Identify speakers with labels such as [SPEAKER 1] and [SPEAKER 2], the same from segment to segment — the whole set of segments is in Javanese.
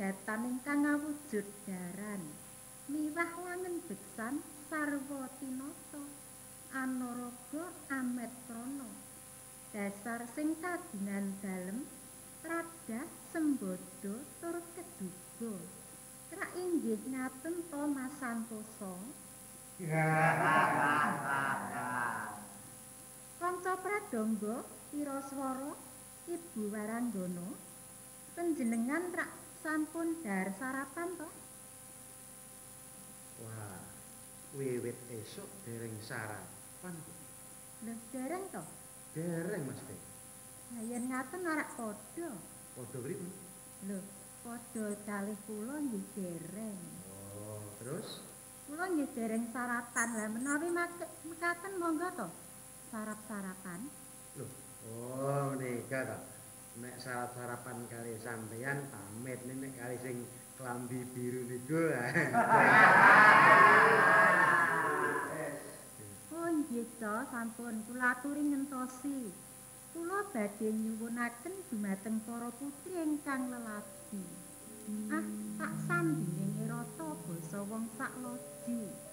[SPEAKER 1] pasugatan ingkang awujud daran. Miwah langen beksan sarwa tinata. Anaraga amet prana. Dasar sing kagungan dalem tradah sembodo tur keduga. Rak inggih ngaten to Mas Santosa Kanca pradangga Wiraswara Ibu Waranggana panjenengan rak sampun dar sarapan to
[SPEAKER 2] Wah, wiwit esuk dereng sarapan.
[SPEAKER 1] Lho dereng to
[SPEAKER 2] Dereng Mas Teh.
[SPEAKER 1] Lah yen ngaten arak padha
[SPEAKER 2] Padha pripun?
[SPEAKER 1] Lho padha kalih kula nggih dereng
[SPEAKER 2] Oh, terus
[SPEAKER 1] Kula nggih dereng sarapan. Lah menawi mekaten monggo to. Sarap-sarapan.
[SPEAKER 2] Loh, oh nika to. Nek sarap-sarapan kali sampeyan pamit nek kali sing klambi biru niku.
[SPEAKER 1] Oh nggih sampun kula aturi ngentosi. Kula badhe nyuwunaken dumateng para putri ingkang lelaki. Ah, tak sanding rata basa wong sak loji.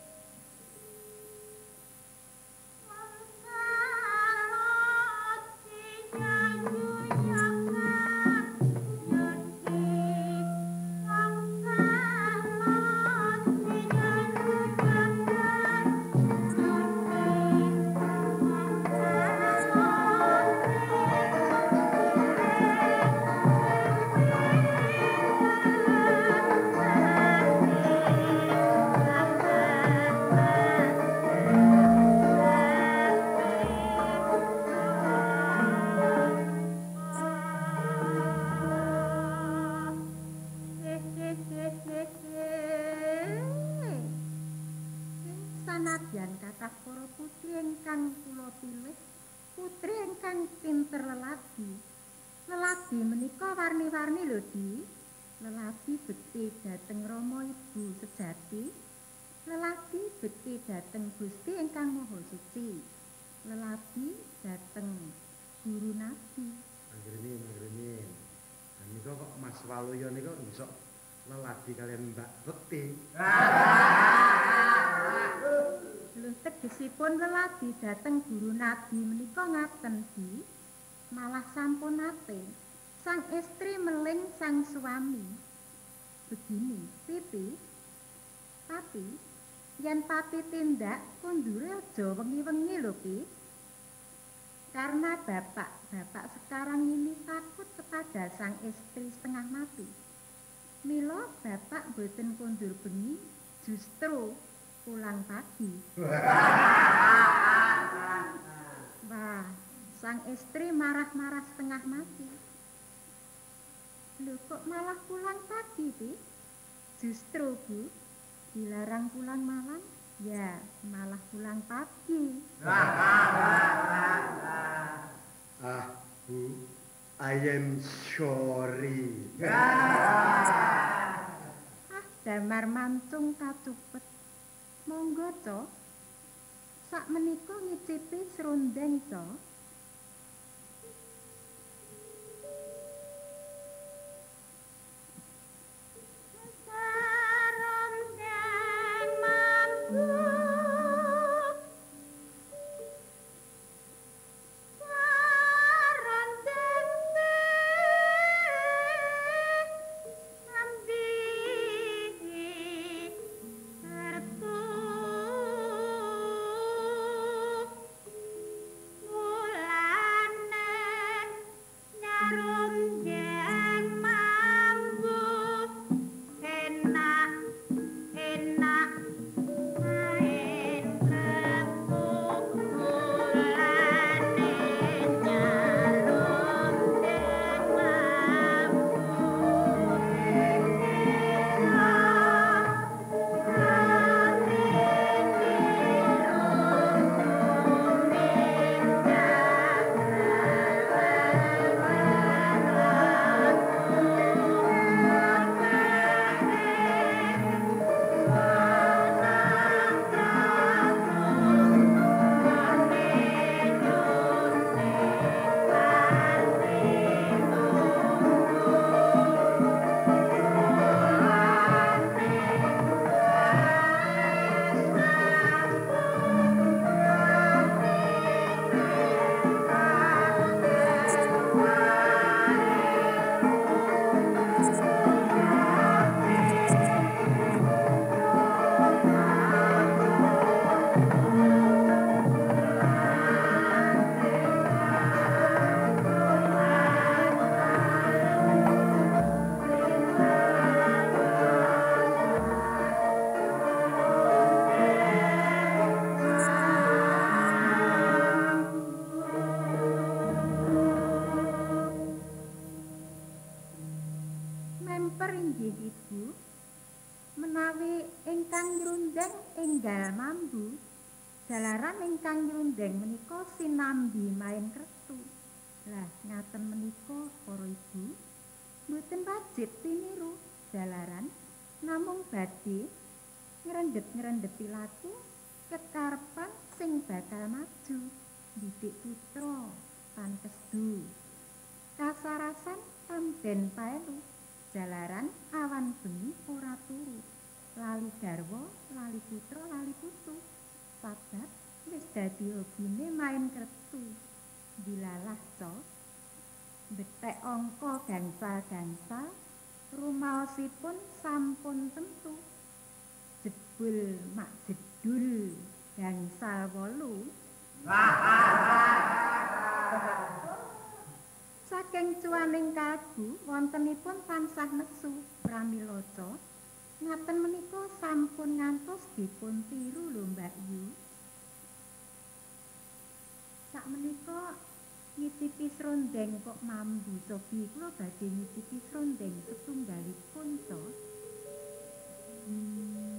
[SPEAKER 1] Leladi
[SPEAKER 2] kalian Mbak Bekti.
[SPEAKER 1] Lho tegesipun leladi dhateng Guru Nabi menika ngaten Di. Malah sampun ate sang istri meling sang suami. Begini, Pipi. Papi, yen papi tindak kundure aja wengi-wengi lho, Pi. Karena bapak-bapak sekarang ini takut kepada sang istri setengah mati. Mila bapak boten kundur bengi, justru pulang pagi. Wah, sang istri marah-marah setengah mati. Loh kok malah pulang pagi, Pi? Justru, Bu, dilarang pulang malam, ya malah pulang pagi.
[SPEAKER 2] Ah, Bu, I am sorry.
[SPEAKER 1] Ah, damar mancung kacupet. Monggo, Co. Sak menika ngicipi serundeng, Co. ngrundeng menika sinambi main kertu lah ngaten menika para ibu mboten wajib tiniru jalaran namung badhe ngrendhet-ngrendheti laku kekarepan sing bakal maju didik putra pankesdu. Kasarasan tamben paelu jalaran awan bengi ora turu. Lali garwa lali putra lali putu wis dadi hobine main kertu dilalah co betek angka gangsa-gangsa rumaosipun sampun tentu. Jebul mak jedul gangsa wolu. Saking cuaning kagu wontenipun tansah nesu pramiloca ngaten menika sampun ngantos dipun tiru lho Mbak Yu sak menika ngicipi srondeng kok mambu sobi kula badhe ngicipi srondeng setunggalipun to hmm.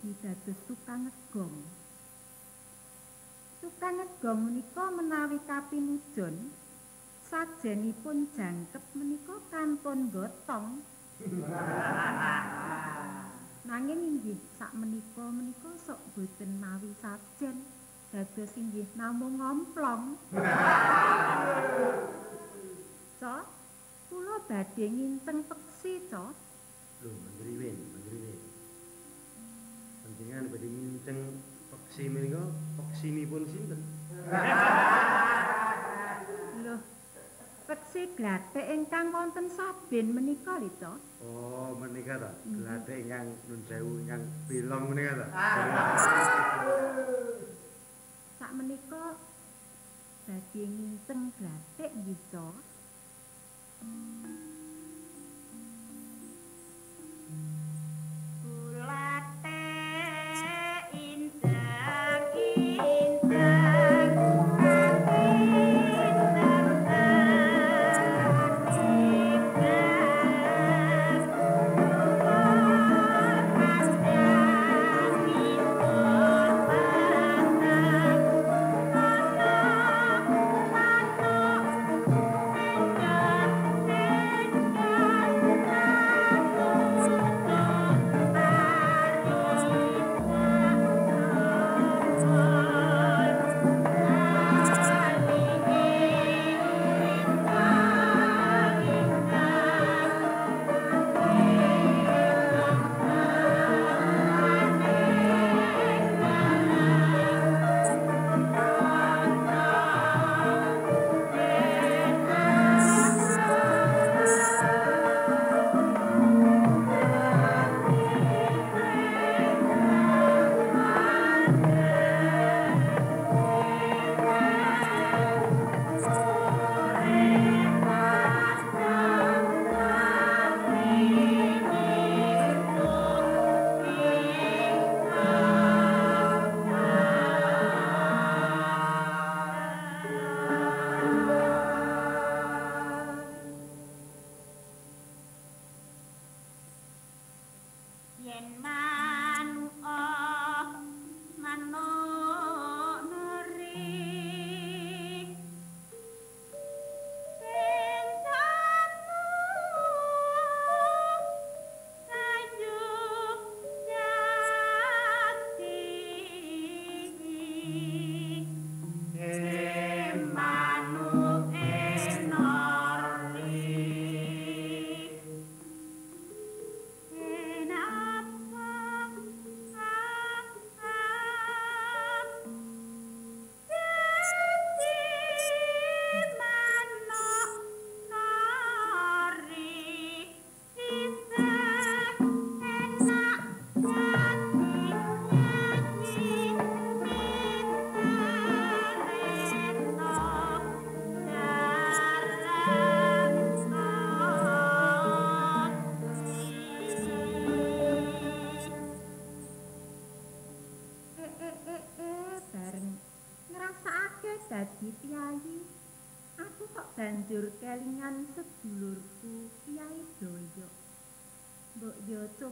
[SPEAKER 1] Prayogi dados tukang ngegong tukang ngegong menika menawi kapinujon sajenipun jangkep menika kantun gotong Nanging inggih sak menika menika sok boten mawi sajen dados inggih namung ngomplong. Co, kula badhe nginceng peksi, Co.
[SPEAKER 2] Lho, Pentingan badhe nginceng peksi menika, peksinipun sinten?
[SPEAKER 1] peksi glathik ingkang wonten saben menika lho,
[SPEAKER 2] Oh, menika ta. Glathik ingkang nun sewu ingkang bilong menika ta.
[SPEAKER 1] Sak menika badhe nginceng glathik nggih, banjur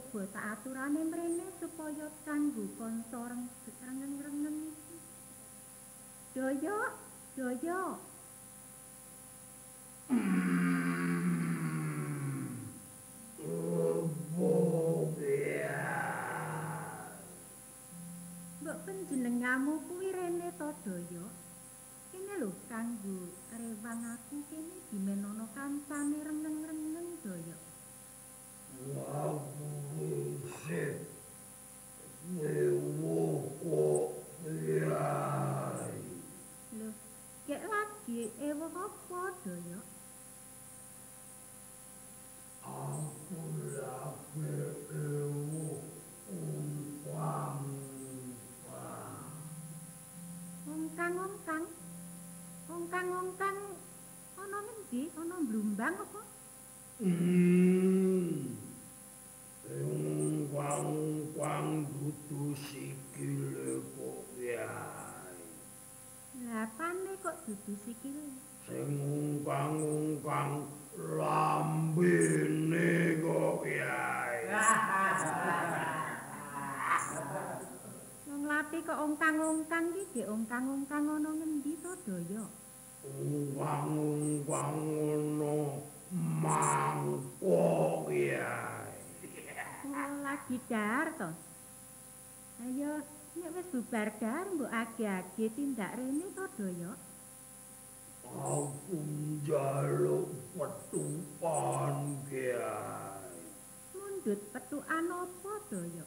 [SPEAKER 1] tak aturane mrene supaya kanggo kanca rengen-rengen iki. Doyo, Doyo. Mbok panjenengamu kuwi rene to, Doyo? Kene lho kanggo rewang aku kene dimenono kancane rengeng-rengeng daya.
[SPEAKER 3] Wah, buset. Ewo kok yai.
[SPEAKER 1] Lho, kek lagi ewo apa daya?
[SPEAKER 3] Aku lagi ewo umpang.
[SPEAKER 1] Ongkang-ongkang. Ongkang-ongkang ana ngendi? Ana Blumbang apa?
[SPEAKER 3] Hmm.
[SPEAKER 1] Iki ge ongkang-ongkang ana ngendi to daya?
[SPEAKER 3] Ungkang-ungkang ngono mangkok.
[SPEAKER 1] Oh, lagi dar to. Ayo, nek wis bubar dar mbok age-age tindak rene to daya?
[SPEAKER 3] Aku njaluk petukan yai.
[SPEAKER 1] Mundut petukan apa daya?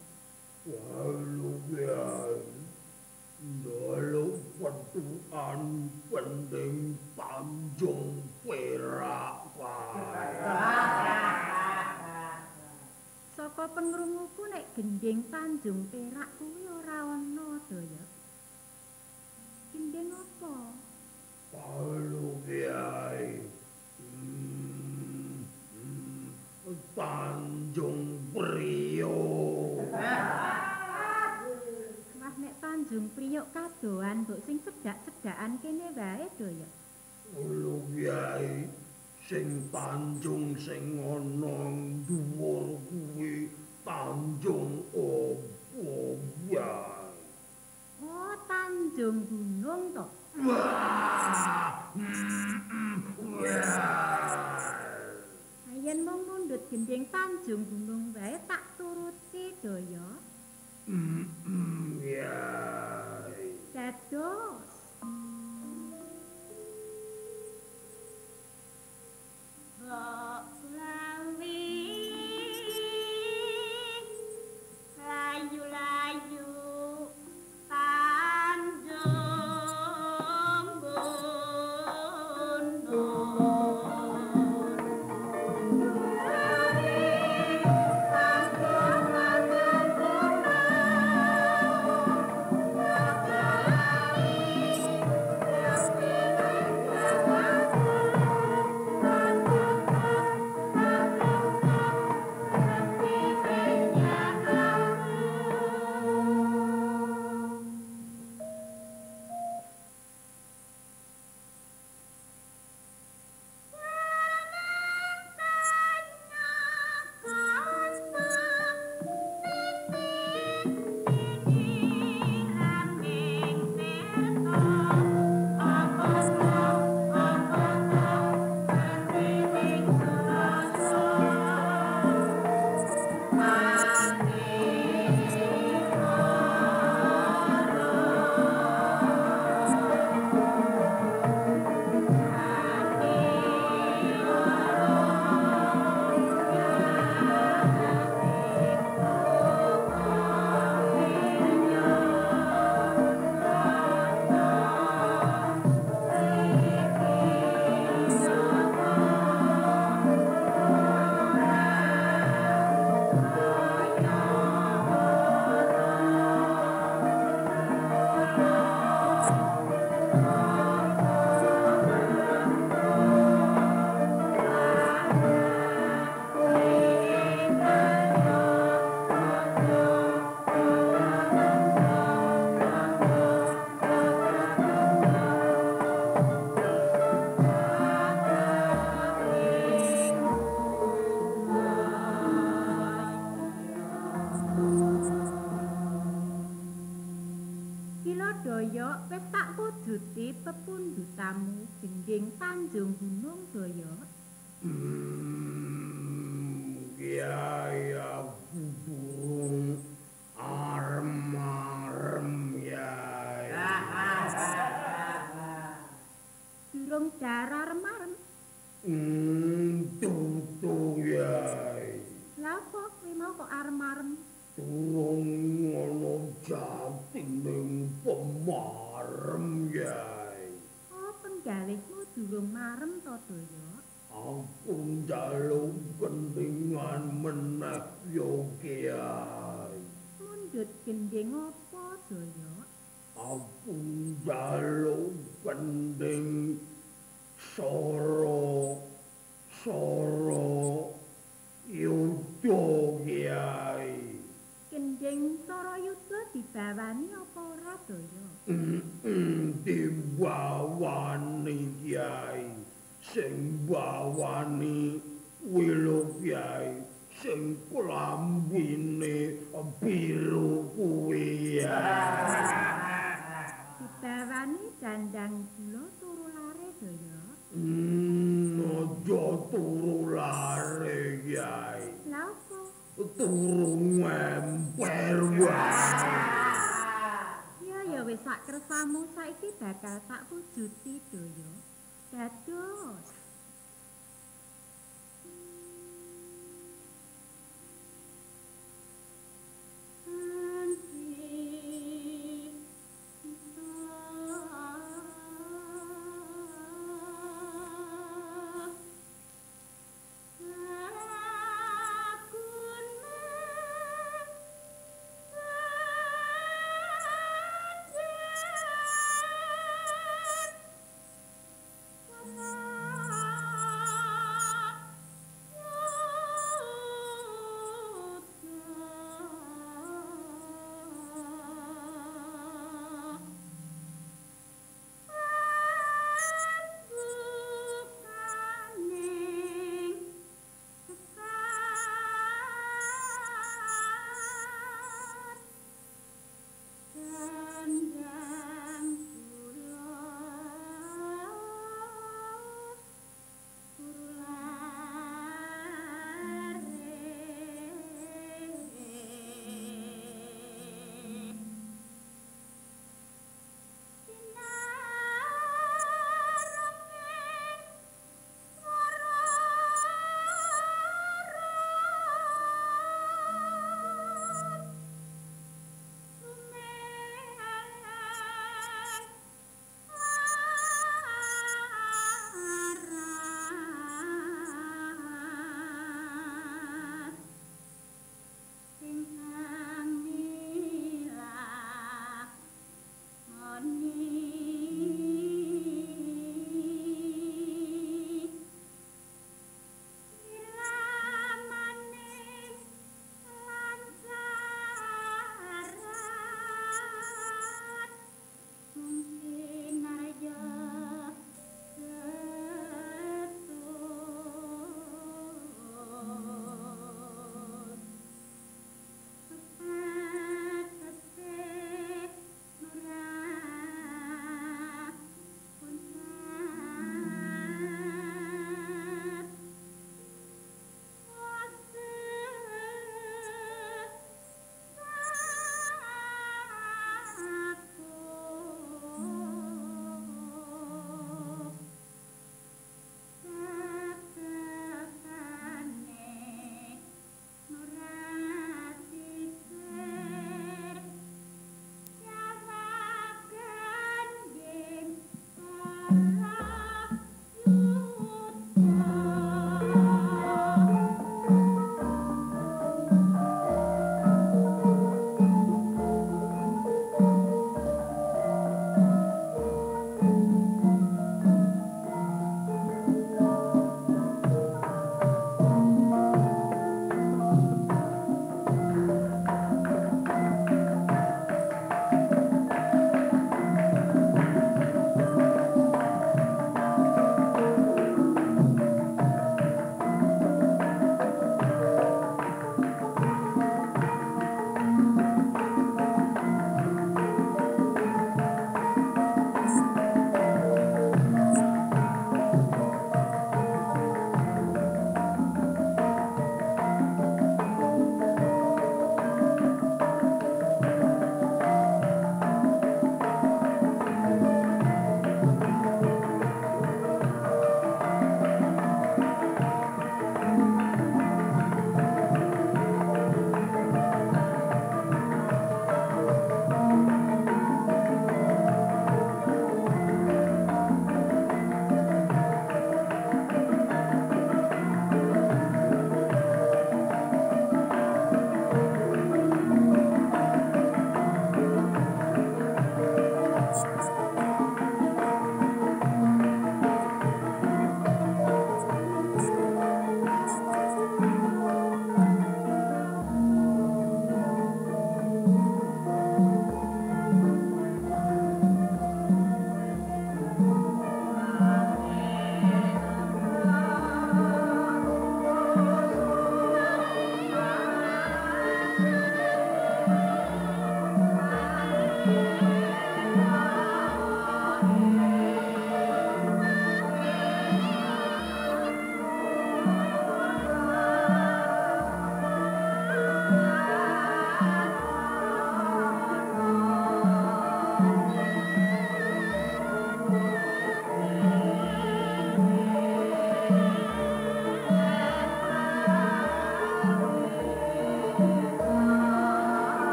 [SPEAKER 3] Walu yai. Njaluk petukan penting Tanjung Perak wae.
[SPEAKER 1] Saka pengrunguku nek gending Tanjung Perak kuwi ora ana daya. Gending apa?
[SPEAKER 3] Walu yai. Hmm, hmm, Tanjung Priok.
[SPEAKER 1] Tanjung Priok kadoan mbok sing cedak-cedakan kene wae daya.
[SPEAKER 3] Lho yai sing Tanjung sing ana dhuwur kuwi Tanjung opo yai.
[SPEAKER 1] Oh, Tanjung Gunung to.
[SPEAKER 3] Wah.
[SPEAKER 1] Ayen mung mundhut gending Tanjung Gunung wae tak turuti daya.
[SPEAKER 3] Mm, mm, Yai. Pemarem Kiai.
[SPEAKER 1] Oh, durung marem to Daya.
[SPEAKER 3] Aku njaluk kendingan meneh yo Kiai.
[SPEAKER 1] Mundhut gending apa Daya?
[SPEAKER 3] Aku njaluk kending soro soro yudo Kiai.
[SPEAKER 1] Gending Sarayuda dibawani apa ora Daya?
[SPEAKER 3] Dibawani Kiai. Sing bawani wilo Kiai. Sing klambine biru kuwi.
[SPEAKER 1] Dibawani dandang gula turu lare Daya.
[SPEAKER 3] Hmm, aja turu lare Kiai.
[SPEAKER 1] Lah apa?
[SPEAKER 3] Turu ngemper wae.
[SPEAKER 1] Sak kersamu saiki bakal tak wujuti Daya. Dados.